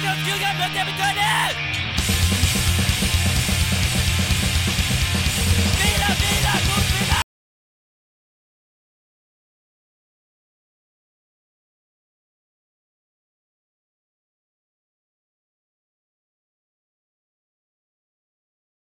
Champions Jugend wird der Betönet!